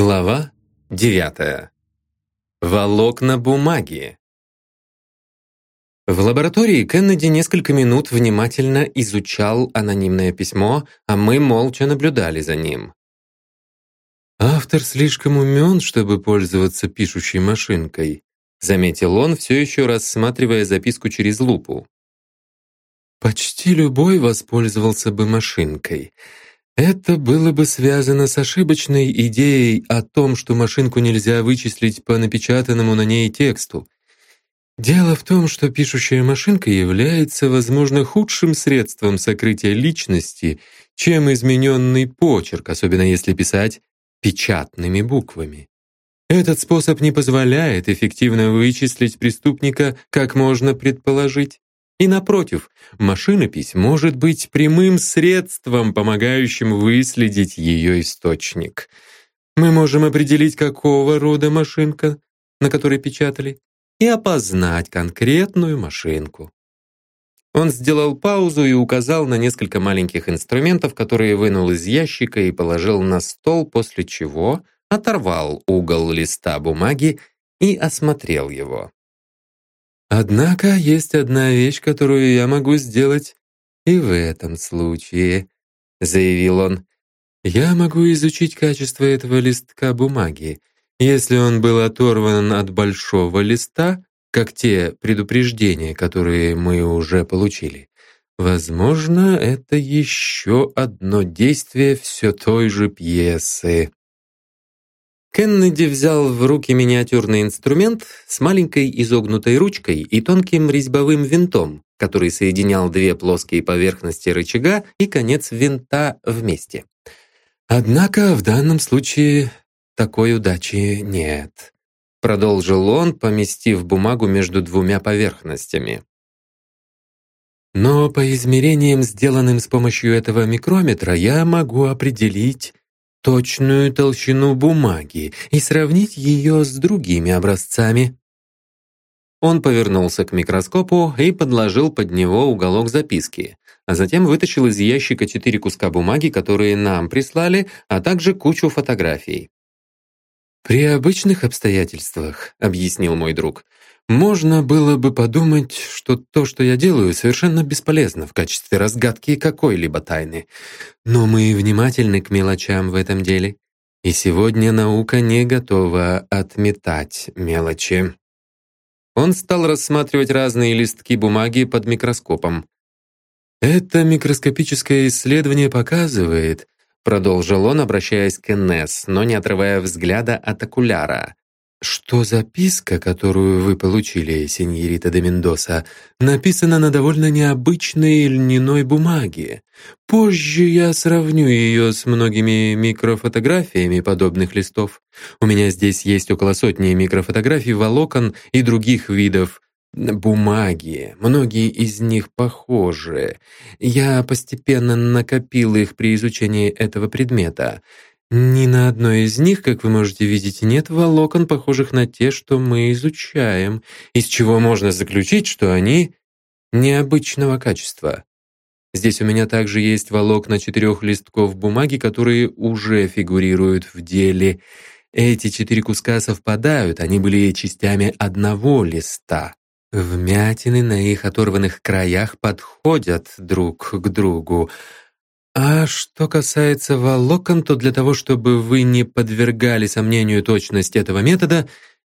Глава 9. Волокна бумаги. В лаборатории Кеннеди несколько минут внимательно изучал анонимное письмо, а мы молча наблюдали за ним. «Автор слишком умен, чтобы пользоваться пишущей машинкой», заметил он, все еще рассматривая записку через лупу. «Почти любой воспользовался бы машинкой». Это было бы связано с ошибочной идеей о том, что машинку нельзя вычислить по напечатанному на ней тексту. Дело в том, что пишущая машинка является, возможно, худшим средством сокрытия личности, чем измененный почерк, особенно если писать печатными буквами. Этот способ не позволяет эффективно вычислить преступника, как можно предположить. И напротив, машинопись может быть прямым средством, помогающим выследить ее источник. Мы можем определить, какого рода машинка, на которой печатали, и опознать конкретную машинку. Он сделал паузу и указал на несколько маленьких инструментов, которые вынул из ящика и положил на стол, после чего оторвал угол листа бумаги и осмотрел его. Однако есть одна вещь, которую я могу сделать и в этом случае, заявил он. Я могу изучить качество этого листка бумаги. Если он был оторван от большого листа, как те предупреждения, которые мы уже получили, возможно, это еще одно действие все той же пьесы. Кеннеди взял в руки миниатюрный инструмент с маленькой изогнутой ручкой и тонким резьбовым винтом, который соединял две плоские поверхности рычага и конец винта вместе. Однако в данном случае такой удачи нет, продолжил он, поместив бумагу между двумя поверхностями. Но по измерениям, сделанным с помощью этого микрометра, я могу определить точную толщину бумаги и сравнить ее с другими образцами. Он повернулся к микроскопу и подложил под него уголок записки, а затем вытащил из ящика четыре куска бумаги, которые нам прислали, а также кучу фотографий. «При обычных обстоятельствах», — объяснил мой друг, можно было бы подумать, что то, что я делаю, совершенно бесполезно в качестве разгадки какой-либо тайны. Но мы внимательны к мелочам в этом деле. И сегодня наука не готова отметать мелочи. Он стал рассматривать разные листки бумаги под микроскопом. «Это микроскопическое исследование показывает», продолжил он, обращаясь к Энесс, но не отрывая взгляда от окуляра, что записка, которую вы получили, сеньорита де Мендоса, написана на довольно необычной льняной бумаге. Позже я сравню ее с многими микрофотографиями подобных листов. У меня здесь есть около сотни микрофотографий волокон и других видов бумаги. Многие из них похожи. Я постепенно накопил их при изучении этого предмета. Ни на одной из них, как вы можете видеть, нет волокон, похожих на те, что мы изучаем, из чего можно заключить, что они необычного качества. Здесь у меня также есть волокна четырех листков бумаги, которые уже фигурируют в деле. Эти четыре куска совпадают, они были частями одного листа. Вмятины на их оторванных краях подходят друг к другу, а что касается волокон, то для того, чтобы вы не подвергали сомнению точность этого метода,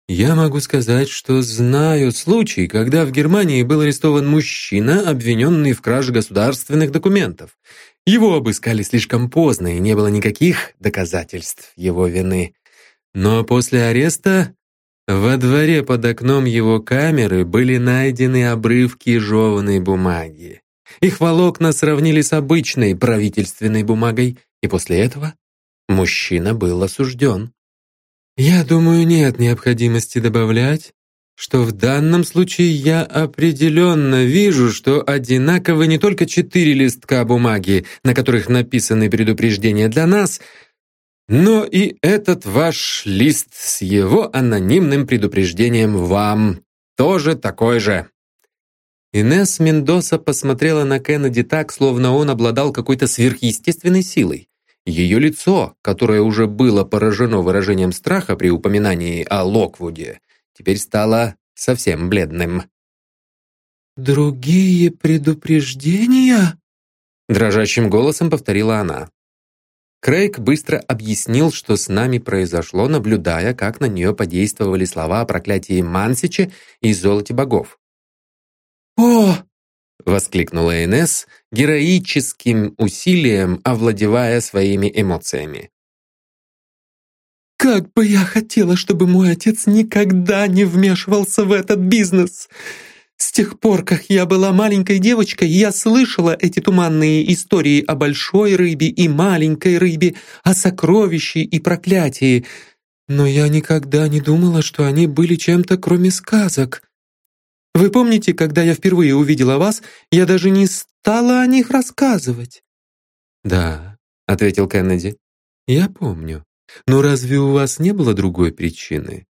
я могу сказать, что знаю случай, когда в Германии был арестован мужчина, обвиненный в краже государственных документов. Его обыскали слишком поздно, и не было никаких доказательств его вины. Но после ареста во дворе под окном его камеры были найдены обрывки жеванной бумаги. Их волокна сравнили с обычной правительственной бумагой, и после этого мужчина был осужден. Я думаю, нет необходимости добавлять, что в данном случае я определенно вижу, что одинаковы не только четыре листка бумаги, на которых написаны предупреждения для нас, но и этот ваш лист с его анонимным предупреждением вам тоже такой же. Инесс Мендоса посмотрела на Кеннеди так, словно он обладал какой-то сверхъестественной силой. Ее лицо, которое уже было поражено выражением страха при упоминании о Локвуде, теперь стало совсем бледным. «Другие предупреждения?» Дрожащим голосом повторила она. Крейг быстро объяснил, что с нами произошло, наблюдая, как на нее подействовали слова о проклятии Мансича и золоте богов. «О!» — воскликнула Инесс, героическим усилием овладевая своими эмоциями. «Как бы я хотела, чтобы мой отец никогда не вмешивался в этот бизнес! С тех пор, как я была маленькой девочкой, я слышала эти туманные истории о большой рыбе и маленькой рыбе, о сокровище и проклятии. Но я никогда не думала, что они были чем-то кроме сказок. Вы помните, когда я впервые увидела вас, я даже не стала о них рассказывать?» «Да», — ответил Кеннеди, — «я помню. Но разве у вас не было другой причины?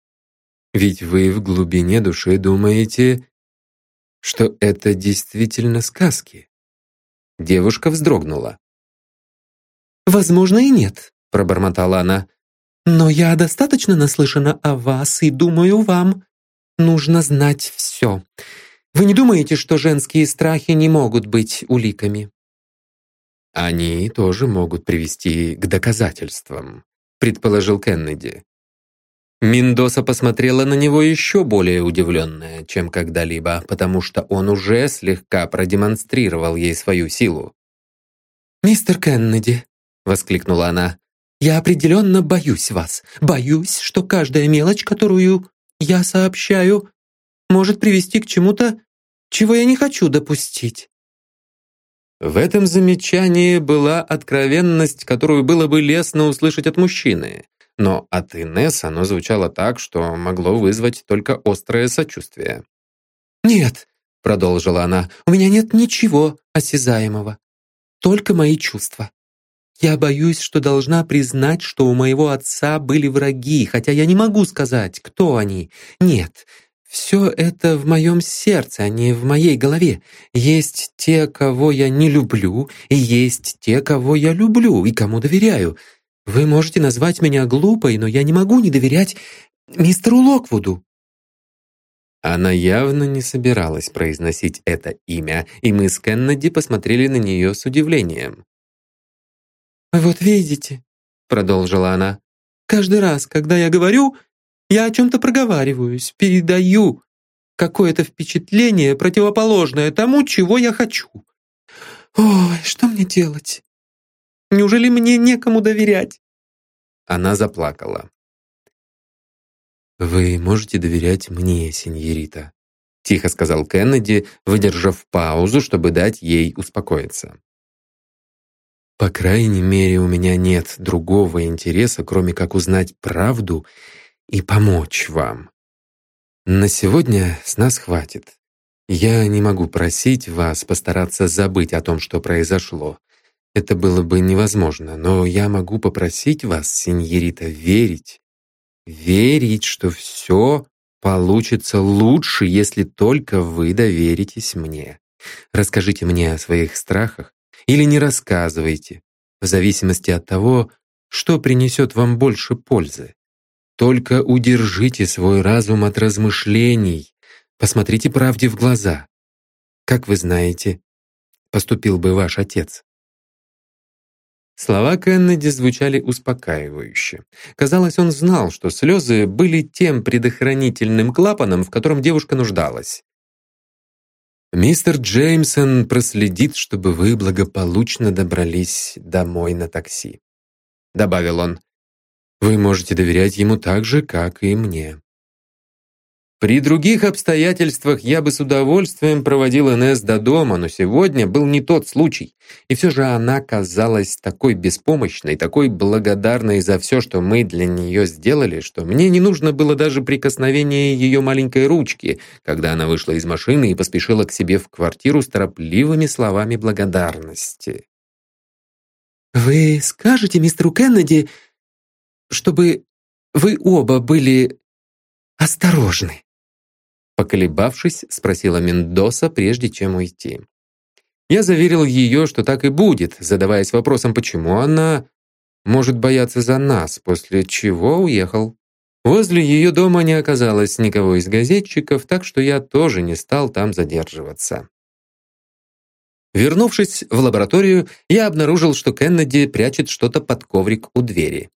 Ведь вы в глубине души думаете, что это действительно сказки. Девушка вздрогнула. «Возможно, и нет», — пробормотала она. «Но я достаточно наслышана о вас и думаю, вам нужно знать все. Вы не думаете, что женские страхи не могут быть уликами?» «Они тоже могут привести к доказательствам», — предположил Кеннеди. Миндоса посмотрела на него еще более удивленная, чем когда-либо, потому что он уже слегка продемонстрировал ей свою силу. «Мистер Кеннеди», — воскликнула она, «я определенно боюсь вас. Боюсь, что каждая мелочь, которую я сообщаю, может привести к чему-то, чего я не хочу допустить». В этом замечании была откровенность, которую было бы лестно услышать от мужчины но от Инесс оно звучало так, что могло вызвать только острое сочувствие. «Нет», — продолжила она, — «у меня нет ничего осязаемого, только мои чувства. Я боюсь, что должна признать, что у моего отца были враги, хотя я не могу сказать, кто они. Нет, все это в моем сердце, а не в моей голове. Есть те, кого я не люблю, и есть те, кого я люблю и кому доверяю. Вы можете назвать меня глупой, но я не могу не доверять мистеру Локвуду». Она явно не собиралась произносить это имя, и мы с Кеннеди посмотрели на нее с удивлением. «Вот видите», — продолжила она, «каждый раз, когда я говорю, я о чем-то проговариваюсь, передаю какое-то впечатление, противоположное тому, чего я хочу. Ой, что мне делать? Неужели мне некому доверять?» Она заплакала. «Вы можете доверять мне, сеньорита», — тихо сказал Кеннеди, выдержав паузу, чтобы дать ей успокоиться. «По крайней мере, у меня нет другого интереса, кроме как узнать правду и помочь вам. На сегодня с нас хватит. Я не могу просить вас постараться забыть о том, что произошло. Это было бы невозможно, но я могу попросить вас, сеньорита, верить. Верить, что все получится лучше, если только вы доверитесь мне. Расскажите мне о своих страхах или не рассказывайте, в зависимости от того, что принесет вам больше пользы. Только удержите свой разум от размышлений, посмотрите правде в глаза. Как вы знаете, поступил бы ваш отец. Слова Кеннеди звучали успокаивающе. Казалось, он знал, что слезы были тем предохранительным клапаном, в котором девушка нуждалась. «Мистер Джеймсон проследит, чтобы вы благополучно добрались домой на такси», — добавил он. «Вы можете доверять ему так же, как и мне». При других обстоятельствах я бы с удовольствием проводил Инесс до дома, но сегодня был не тот случай. И все же она казалась такой беспомощной, такой благодарной за все, что мы для нее сделали, что мне не нужно было даже прикосновение ее маленькой ручки, когда она вышла из машины и поспешила к себе в квартиру с торопливыми словами благодарности. «Вы скажете мистеру Кеннеди, чтобы вы оба были осторожны?» Поколебавшись, спросила Мендоса, прежде чем уйти. Я заверил ее, что так и будет, задаваясь вопросом, почему она может бояться за нас, после чего уехал. Возле ее дома не оказалось никого из газетчиков, так что я тоже не стал там задерживаться. Вернувшись в лабораторию, я обнаружил, что Кеннеди прячет что-то под коврик у двери.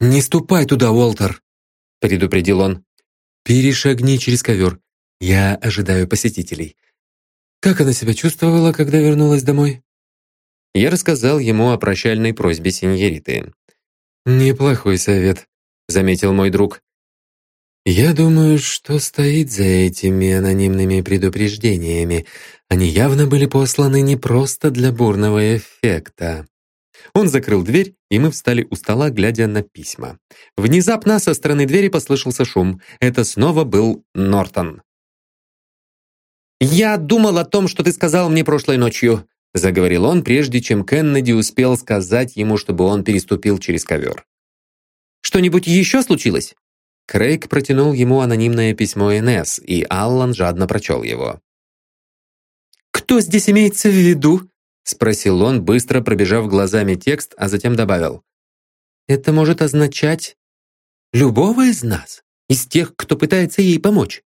«Не ступай туда, Уолтер!» — предупредил он. «Перешагни через ковер. Я ожидаю посетителей. Как она себя чувствовала, когда вернулась домой?» Я рассказал ему о прощальной просьбе сеньориты. «Неплохой совет», — заметил мой друг. «Я думаю, что стоит за этими анонимными предупреждениями. Они явно были посланы не просто для бурного эффекта». Он закрыл дверь, и мы встали у стола, глядя на письма. Внезапно со стороны двери послышался шум. Это снова был Нортон. «Я думал о том, что ты сказал мне прошлой ночью», заговорил он, прежде чем Кеннеди успел сказать ему, чтобы он переступил через ковер. «Что-нибудь еще случилось?» Крейг протянул ему анонимное письмо Инесс, и Аллан жадно прочел его. «Кто здесь имеется в виду?» Спросил он, быстро пробежав глазами текст, а затем добавил. «Это может означать любого из нас, из тех, кто пытается ей помочь».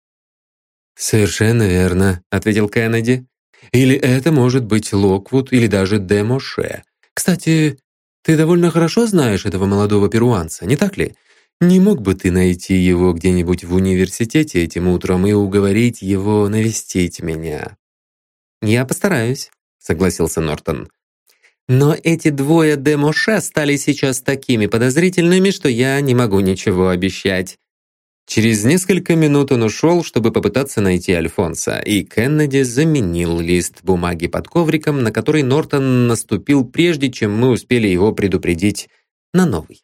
«Совершенно верно», — ответил Кеннеди. «Или это может быть Локвуд или даже Демоше. Кстати, ты довольно хорошо знаешь этого молодого перуанца, не так ли? Не мог бы ты найти его где-нибудь в университете этим утром и уговорить его навестить меня?» «Я постараюсь», согласился Нортон. Но эти двое Демоше стали сейчас такими подозрительными, что я не могу ничего обещать. Через несколько минут он ушел, чтобы попытаться найти Альфонса, и Кеннеди заменил лист бумаги под ковриком, на который Нортон наступил, прежде чем мы успели его предупредить, на новый.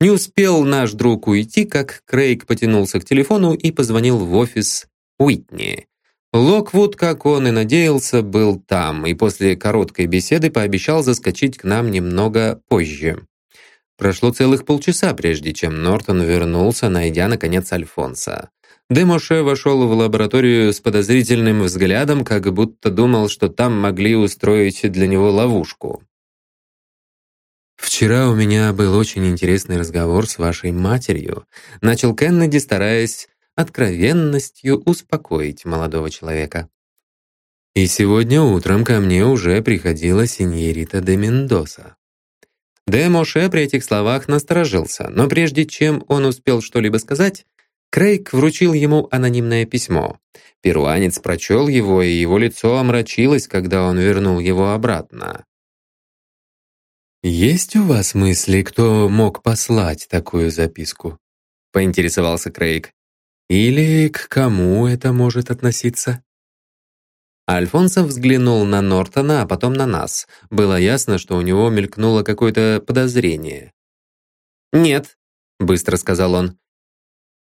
Не успел наш друг уйти, как Крейг потянулся к телефону и позвонил в офис Уитни. Локвуд, как он и надеялся, был там, и после короткой беседы пообещал заскочить к нам немного позже. Прошло целых полчаса, прежде чем Нортон вернулся, найдя, наконец, Альфонса. Демоше вошел в лабораторию с подозрительным взглядом, как будто думал, что там могли устроить для него ловушку. «Вчера у меня был очень интересный разговор с вашей матерью», начал Кеннеди, стараясь откровенностью успокоить молодого человека. И сегодня утром ко мне уже приходила синьорита де Мендоса. Де Моше при этих словах насторожился, но прежде чем он успел что-либо сказать, Крейг вручил ему анонимное письмо. Перуанец прочел его, и его лицо омрачилось, когда он вернул его обратно. «Есть у вас мысли, кто мог послать такую записку?» — поинтересовался Крейг. Или к кому это может относиться? Альфонсо взглянул на Нортона, а потом на нас. Было ясно, что у него мелькнуло какое-то подозрение. «Нет», — быстро сказал он.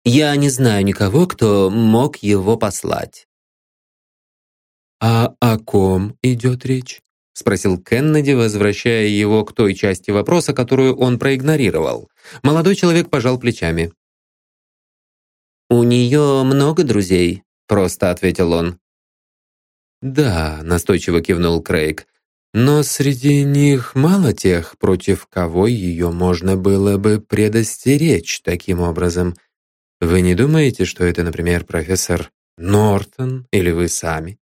«Я не знаю никого, кто мог его послать». «А о ком идет речь?» — спросил Кеннеди, возвращая его к той части вопроса, которую он проигнорировал. Молодой человек пожал плечами. «У нее много друзей», — просто ответил он. «Да», — настойчиво кивнул Крейг, «но среди них мало тех, против кого ее можно было бы предостеречь таким образом. Вы не думаете, что это, например, профессор Нортон или вы сами?»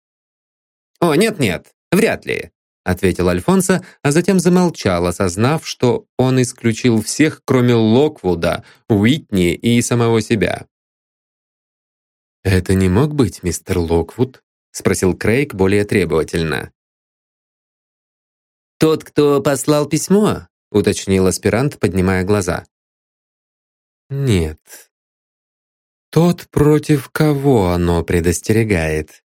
«О, нет-нет, вряд ли», — ответил Альфонсо, а затем замолчал, осознав, что он исключил всех, кроме Локвуда, Уитни и самого себя. «Это не мог быть мистер Локвуд?» — спросил Крейг более требовательно. «Тот, кто послал письмо?» — уточнил аспирант, поднимая глаза. «Нет. Тот, против кого оно предостерегает».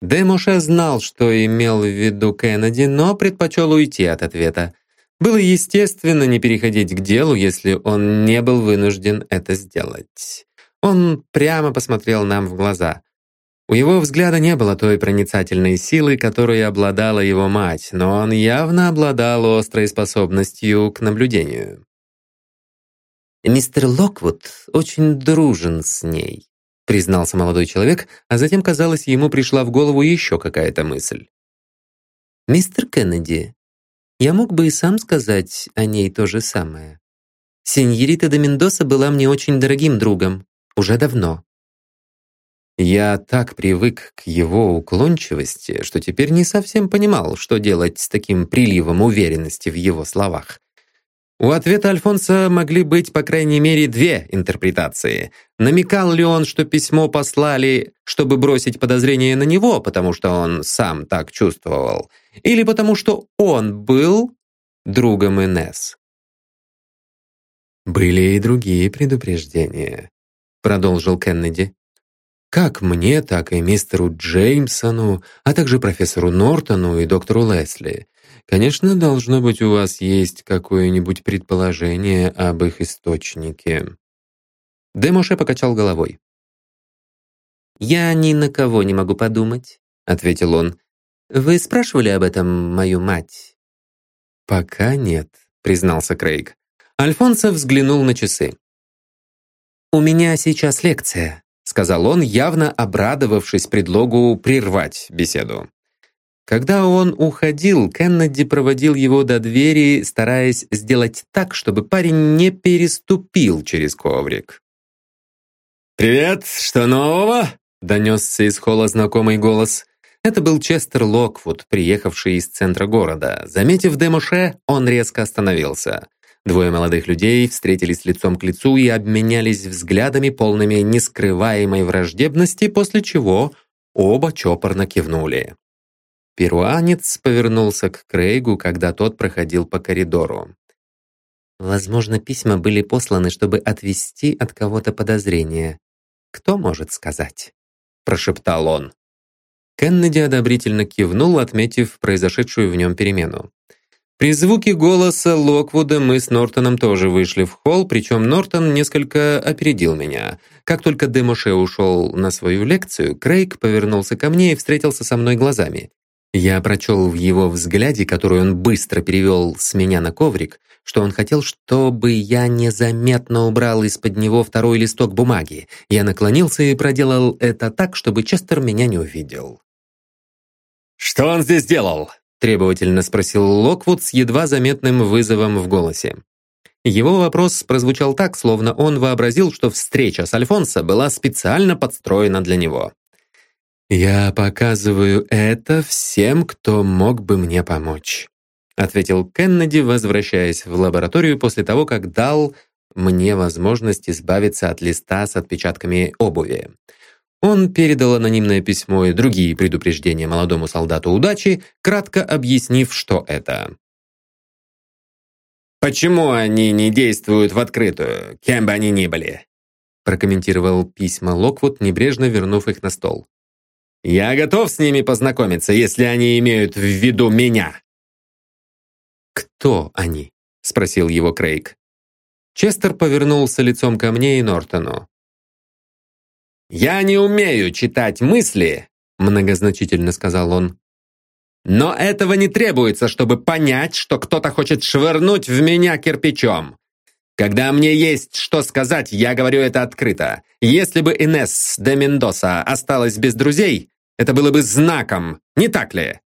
Демуше знал, что имел в виду Кеннеди, но предпочел уйти от ответа. Было естественно не переходить к делу, если он не был вынужден это сделать. Он прямо посмотрел нам в глаза. У его взгляда не было той проницательной силы, которой обладала его мать, но он явно обладал острой способностью к наблюдению. «Мистер Локвуд очень дружен с ней», признался молодой человек, а затем, казалось, ему пришла в голову еще какая-то мысль. «Мистер Кеннеди, Я мог бы и сам сказать о ней то же самое. Сеньорита де Мендоса была мне очень дорогим другом. Уже давно. Я так привык к его уклончивости, что теперь не совсем понимал, что делать с таким приливом уверенности в его словах. У ответа Альфонса могли быть, по крайней мере, две интерпретации. Намекал ли он, что письмо послали, чтобы бросить подозрение на него, потому что он сам так чувствовал, или потому что он был другом Инесс? «Были и другие предупреждения», — продолжил Кеннеди. «Как мне, так и мистеру Джеймсону, а также профессору Нортону и доктору Лесли. Конечно, должно быть, у вас есть какое-нибудь предположение об их источнике». Демоше покачал головой. «Я ни на кого не могу подумать», — ответил он. «Вы спрашивали об этом мою мать?» «Пока нет», — признался Крейг. Альфонсо взглянул на часы. «У меня сейчас лекция», — сказал он, явно обрадовавшись предлогу прервать беседу. Когда он уходил, Кеннеди проводил его до двери, стараясь сделать так, чтобы парень не переступил через коврик. «Привет, что нового?» — донесся из холла знакомый голос. Это был Честер Локвуд, приехавший из центра города. Заметив Демоше, он резко остановился. Двое молодых людей встретились лицом к лицу и обменялись взглядами, полными нескрываемой враждебности, после чего оба чопорно кивнули. Перуанец повернулся к Крейгу, когда тот проходил по коридору. «Возможно, письма были посланы, чтобы отвести от кого-то подозрения. Кто может сказать?» прошептал он. Кеннеди одобрительно кивнул, отметив произошедшую в нем перемену. При звуке голоса Локвуда мы с Нортоном тоже вышли в холл, причем Нортон несколько опередил меня. Как только Демоше ушел на свою лекцию, Крейг повернулся ко мне и встретился со мной глазами. Я прочел в его взгляде, который он быстро перевел с меня на коврик, что он хотел, чтобы я незаметно убрал из-под него второй листок бумаги. Я наклонился и проделал это так, чтобы Честер меня не увидел. «Что он здесь делал?» Требовательно спросил Локвуд с едва заметным вызовом в голосе. Его вопрос прозвучал так, словно он вообразил, что встреча с Альфонсо была специально подстроена для него. «Я показываю это всем, кто мог бы мне помочь», ответил Кеннеди, возвращаясь в лабораторию после того, как дал мне возможность избавиться от листа с отпечатками обуви. Он передал анонимное письмо и другие предупреждения молодому солдату удачи, кратко объяснив, что это. «Почему они не действуют в открытую, кем бы они ни были?» прокомментировал письма Локвуд, небрежно вернув их на стол. Я готов с ними познакомиться, если они имеют в виду меня. Кто они? спросил его Крейг. Честер повернулся лицом ко мне и Нортону. «Я не умею читать мысли», — многозначительно сказал он. «Но этого не требуется, чтобы понять, что кто-то хочет швырнуть в меня кирпичом. Когда мне есть что сказать, я говорю это открыто. Если бы Инесс де Мендоса осталась без друзей, это было бы знаком, не так ли?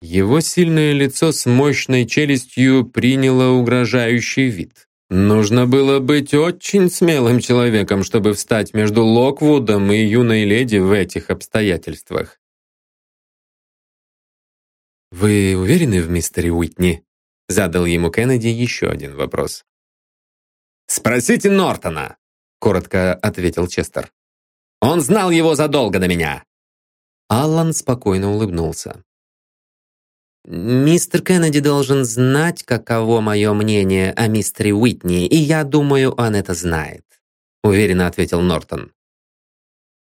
Его сильное лицо с мощной челюстью приняло угрожающий вид. Нужно было быть очень смелым человеком, чтобы встать между Локвудом и юной леди в этих обстоятельствах. «Вы уверены в мистере Уитни?» Задал ему Кеннеди еще один вопрос. «Спросите Нортона», — коротко ответил Честер. «Он знал его задолго до меня». Аллан спокойно улыбнулся. «Мистер Кеннеди должен знать, каково мое мнение о мистере Уитни, и я думаю, он это знает», — уверенно ответил Нортон.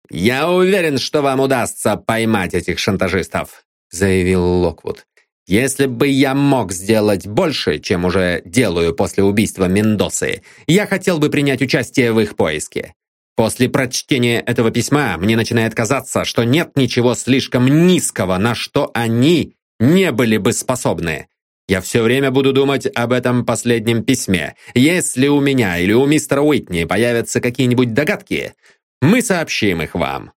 «Я уверен, что вам удастся поймать этих шантажистов», — заявил Локвуд. «Если бы я мог сделать больше, чем уже делаю после убийства Мендосы, я хотел бы принять участие в их поиске. После прочтения этого письма мне начинает казаться, что нет ничего слишком низкого, на что они не были бы способны. Я все время буду думать об этом последнем письме. Если у меня или у мистера Уитни появятся какие-нибудь догадки, мы сообщим их вам».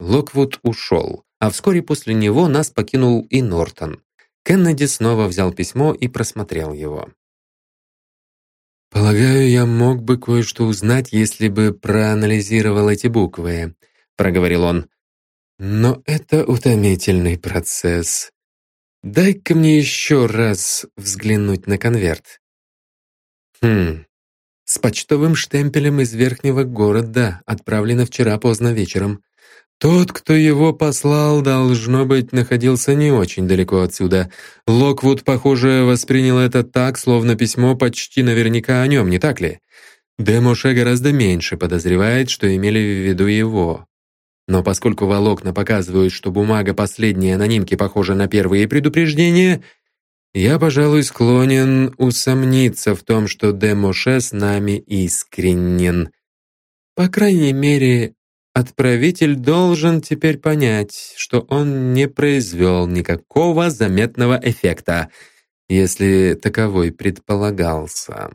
Локвуд ушел, а вскоре после него нас покинул и Нортон. Кеннеди снова взял письмо и просмотрел его. «Полагаю, я мог бы кое-что узнать, если бы проанализировал эти буквы», — проговорил он. «Но это утомительный процесс. Дай-ка мне еще раз взглянуть на конверт». «Хм, с почтовым штемпелем из верхнего города, отправлено вчера поздно вечером. Тот, кто его послал, должно быть, находился не очень далеко отсюда. Локвуд, похоже, воспринял это так, словно письмо почти наверняка о нем, не так ли? Демоше гораздо меньше подозревает, что имели в виду его. Но поскольку волокна показывают, что бумага последней анонимки похожа на первые предупреждения, я, пожалуй, склонен усомниться в том, что Демоше с нами искренен. По крайней мере, Отправитель должен теперь понять, что он не произвел никакого заметного эффекта, если таковой предполагался.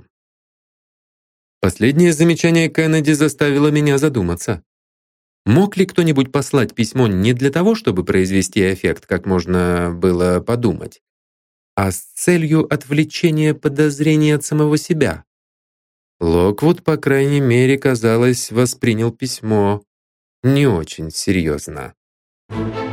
Последнее замечание Кеннеди заставило меня задуматься. Мог ли кто-нибудь послать письмо не для того, чтобы произвести эффект, как можно было подумать, а с целью отвлечения подозрений от самого себя? Локвуд, по крайней мере, казалось, воспринял письмо не очень серьезно. Thank you.